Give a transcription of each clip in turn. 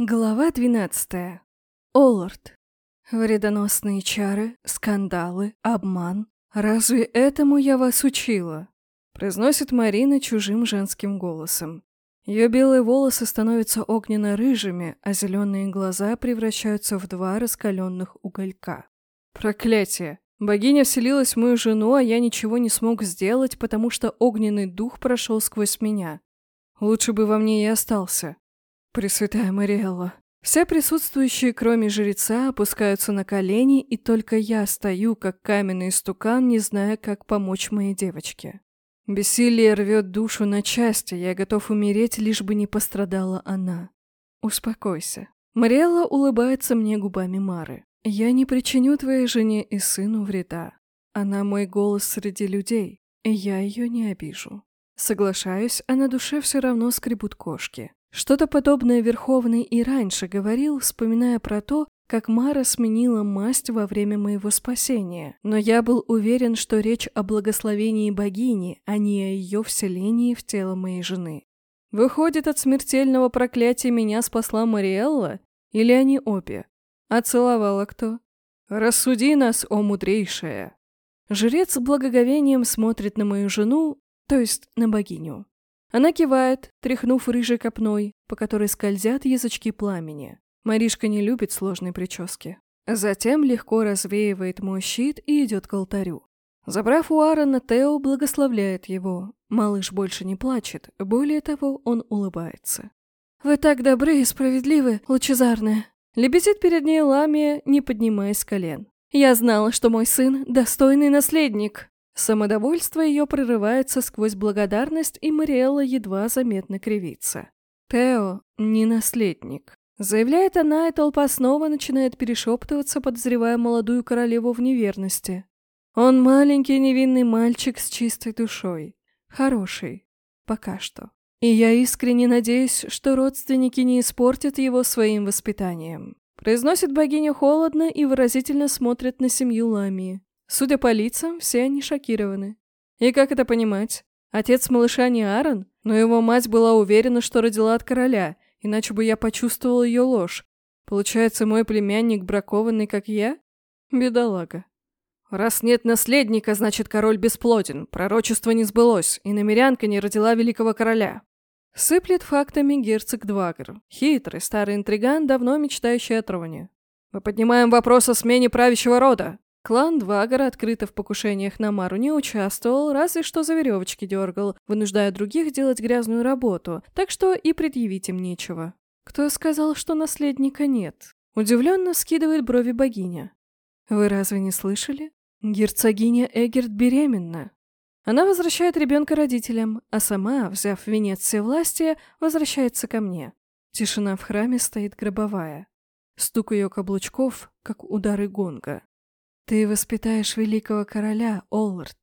Глава 12. Оллард. Вредоносные чары, скандалы, обман. Разве этому я вас учила? Произносит Марина чужим женским голосом. Ее белые волосы становятся огненно-рыжими, а зеленые глаза превращаются в два раскаленных уголька. Проклятие! Богиня вселилась в мою жену, а я ничего не смог сделать, потому что огненный дух прошел сквозь меня. Лучше бы во мне и остался. Пресвятая Мариэлла. Все присутствующие, кроме жреца, опускаются на колени, и только я стою, как каменный стукан, не зная, как помочь моей девочке. Бессилие рвет душу на части, я готов умереть, лишь бы не пострадала она. Успокойся. Мариэлла улыбается мне губами Мары. Я не причиню твоей жене и сыну вреда. Она мой голос среди людей, и я ее не обижу. Соглашаюсь, а на душе все равно скребут кошки. Что-то подобное Верховный и раньше говорил, вспоминая про то, как Мара сменила масть во время моего спасения, но я был уверен, что речь о благословении богини, а не о ее вселении в тело моей жены. Выходит, от смертельного проклятия меня спасла Мариэлла? Или они обе? А целовала кто? Рассуди нас, о мудрейшая. Жрец благоговением смотрит на мою жену, то есть на богиню. Она кивает, тряхнув рыжей копной, по которой скользят язычки пламени. Маришка не любит сложной прически. Затем легко развеивает мой щит и идет к алтарю. Забрав у Аарона, Тео благословляет его. Малыш больше не плачет, более того, он улыбается. «Вы так добры и справедливы, лучезарная!» Лебезит перед ней Ламия, не поднимаясь с колен. «Я знала, что мой сын – достойный наследник!» Самодовольство ее прорывается сквозь благодарность, и Мариэлла едва заметно кривится. «Тео не наследник», — заявляет она, и толпа снова начинает перешептываться, подозревая молодую королеву в неверности. «Он маленький невинный мальчик с чистой душой. Хороший. Пока что. И я искренне надеюсь, что родственники не испортят его своим воспитанием». Произносит богиня холодно и выразительно смотрит на семью Ламии. Судя по лицам, все они шокированы. И как это понимать? Отец малыша не Аарон, но его мать была уверена, что родила от короля, иначе бы я почувствовал ее ложь. Получается, мой племянник бракованный, как я? Бедолага. Раз нет наследника, значит, король бесплоден, пророчество не сбылось, и намерянка не родила великого короля. Сыплет фактами герцог Двагер, хитрый старый интриган, давно мечтающий о троне. Мы поднимаем вопрос о смене правящего рода. Клан Двагора открыто в покушениях на Мару не участвовал, разве что за веревочки дергал, вынуждая других делать грязную работу, так что и предъявить им нечего. Кто сказал, что наследника нет? Удивленно скидывает брови богиня. Вы разве не слышали? Герцогиня Эгерт беременна. Она возвращает ребенка родителям, а сама, взяв венец всевластия, возвращается ко мне. Тишина в храме стоит гробовая. Стук ее каблучков, как удары гонга. «Ты воспитаешь великого короля, Оллард».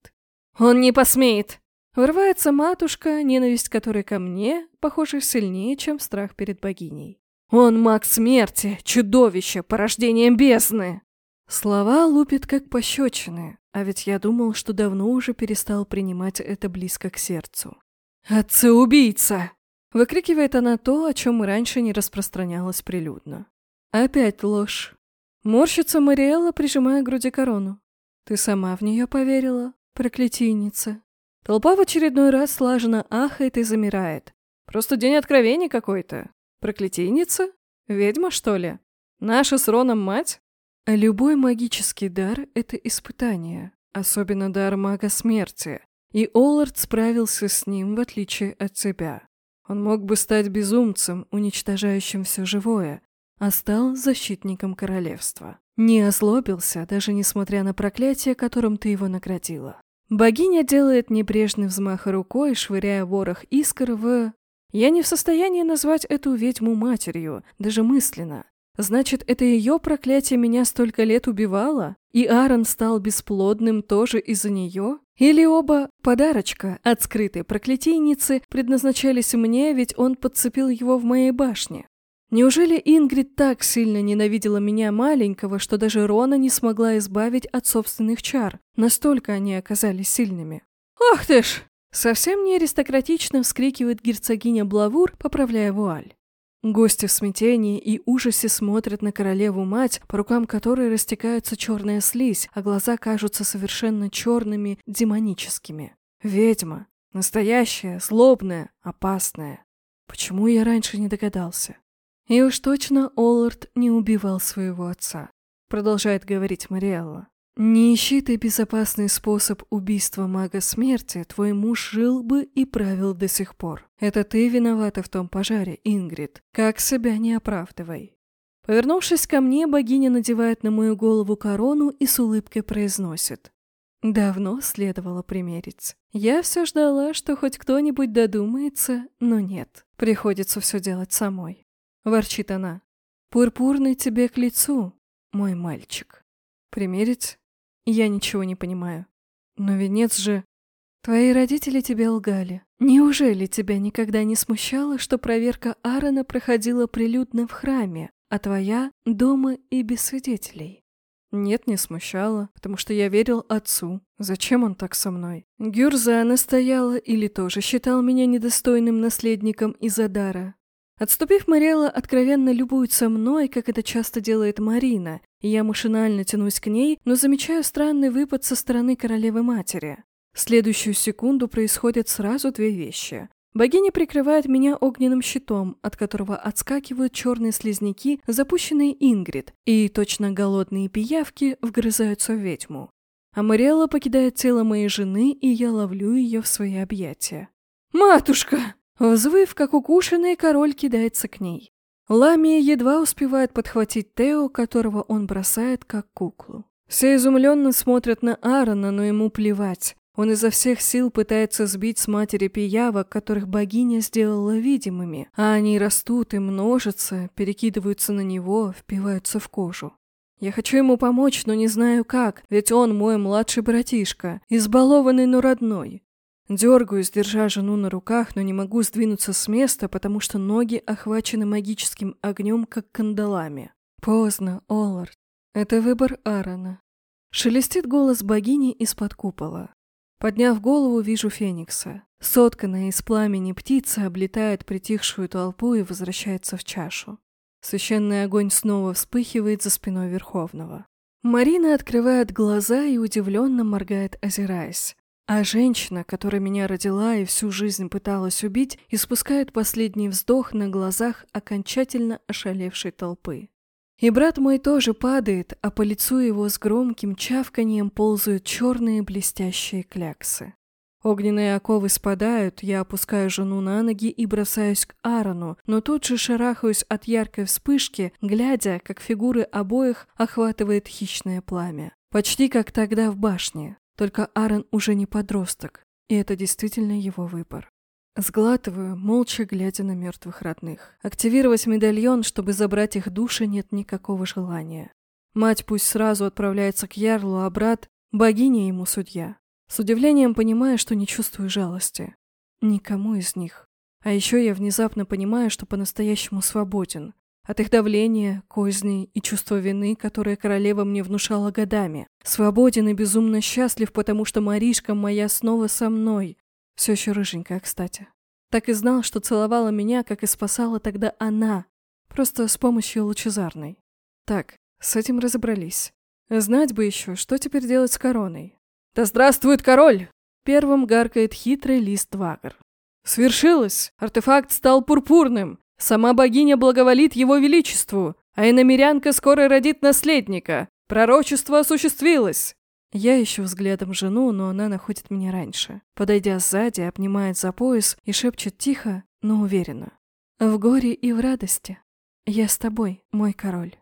«Он не посмеет!» Вырывается матушка, ненависть которой ко мне, похоже, сильнее, чем страх перед богиней. «Он маг смерти, чудовище, порождением бездны!» Слова лупит как пощечины, а ведь я думал, что давно уже перестал принимать это близко к сердцу. «Отца-убийца!» Выкрикивает она то, о чем раньше не распространялось прилюдно. Опять ложь. Морщится Мариэлла, прижимая к груди корону. Ты сама в нее поверила, проклятийница. Толпа в очередной раз слаженно ахает и замирает. Просто день откровений какой-то. Проклятийница? Ведьма, что ли? Наша с Роном мать? Любой магический дар — это испытание, особенно дар мага смерти. И Оллард справился с ним, в отличие от тебя. Он мог бы стать безумцем, уничтожающим все живое, а стал защитником королевства. Не озлобился, даже несмотря на проклятие, которым ты его наградила. Богиня делает небрежный взмах рукой, швыряя ворох искр в... Я не в состоянии назвать эту ведьму матерью, даже мысленно. Значит, это ее проклятие меня столько лет убивало? И Аарон стал бесплодным тоже из-за нее? Или оба подарочка от скрытой проклятийницы предназначались мне, ведь он подцепил его в моей башне? Неужели Ингрид так сильно ненавидела меня маленького, что даже Рона не смогла избавить от собственных чар? Настолько они оказались сильными. «Ох ты ж!» Совсем не аристократично вскрикивает герцогиня Блавур, поправляя вуаль. Гости в смятении и ужасе смотрят на королеву-мать, по рукам которой растекается черная слизь, а глаза кажутся совершенно черными, демоническими. Ведьма. Настоящая, злобная, опасная. Почему я раньше не догадался? И уж точно Оллард не убивал своего отца. Продолжает говорить Мариэлла. Не ищи ты безопасный способ убийства мага смерти, твой муж жил бы и правил до сих пор. Это ты виновата в том пожаре, Ингрид. Как себя не оправдывай. Повернувшись ко мне, богиня надевает на мою голову корону и с улыбкой произносит. Давно следовало примерить. Я все ждала, что хоть кто-нибудь додумается, но нет. Приходится все делать самой. Ворчит она. Пурпурный тебе к лицу, мой мальчик. Примерить? Я ничего не понимаю. Но венец же... Твои родители тебе лгали. Неужели тебя никогда не смущало, что проверка Аарона проходила прилюдно в храме, а твоя — дома и без свидетелей? Нет, не смущало, потому что я верил отцу. Зачем он так со мной? Гюрза настояла или тоже считал меня недостойным наследником из-за дара. Отступив, Мариэла откровенно любуется мной, как это часто делает Марина, и я машинально тянусь к ней, но замечаю странный выпад со стороны королевы-матери. Следующую секунду происходят сразу две вещи. Богиня прикрывает меня огненным щитом, от которого отскакивают черные слизняки, запущенные Ингрид, и точно голодные пиявки вгрызаются в ведьму. А Мариэла покидает тело моей жены, и я ловлю ее в свои объятия. «Матушка!» Взвыв, как укушенный, король кидается к ней. Ламия едва успевает подхватить Тео, которого он бросает как куклу. Все изумленно смотрят на Аарона, но ему плевать. Он изо всех сил пытается сбить с матери пиявок, которых богиня сделала видимыми, а они растут и множатся, перекидываются на него, впиваются в кожу. Я хочу ему помочь, но не знаю как, ведь он мой младший братишка, избалованный, но родной. Дергаюсь, держа жену на руках, но не могу сдвинуться с места, потому что ноги охвачены магическим огнем, как кандалами. Поздно, Оллард. Это выбор Аарона. Шелестит голос богини из-под купола. Подняв голову, вижу Феникса. Сотканная из пламени птица облетает притихшую толпу и возвращается в чашу. Священный огонь снова вспыхивает за спиной Верховного. Марина открывает глаза и удивленно моргает, озираясь. А женщина, которая меня родила и всю жизнь пыталась убить, испускает последний вздох на глазах окончательно ошалевшей толпы. И брат мой тоже падает, а по лицу его с громким чавканием ползают черные блестящие кляксы. Огненные оковы спадают, я опускаю жену на ноги и бросаюсь к Аарону, но тут же шарахаюсь от яркой вспышки, глядя, как фигуры обоих охватывает хищное пламя. Почти как тогда в башне. Только Аарон уже не подросток, и это действительно его выбор. Сглатываю, молча глядя на мертвых родных. Активировать медальон, чтобы забрать их души, нет никакого желания. Мать пусть сразу отправляется к Ярлу, а брат – богиня ему судья. С удивлением понимаю, что не чувствую жалости. Никому из них. А еще я внезапно понимаю, что по-настоящему свободен. От их давления, козней и чувства вины, которое королева мне внушала годами. Свободен и безумно счастлив, потому что Маришка моя снова со мной. Все еще рыженькая, кстати. Так и знал, что целовала меня, как и спасала тогда она. Просто с помощью лучезарной. Так, с этим разобрались. Знать бы еще, что теперь делать с короной. «Да здравствует король!» Первым гаркает хитрый лист Вагр. «Свершилось! Артефакт стал пурпурным! Сама богиня благоволит его величеству, а иномерянка скоро родит наследника. Пророчество осуществилось. Я ищу взглядом жену, но она находит меня раньше. Подойдя сзади, обнимает за пояс и шепчет тихо, но уверенно. В горе и в радости. Я с тобой, мой король.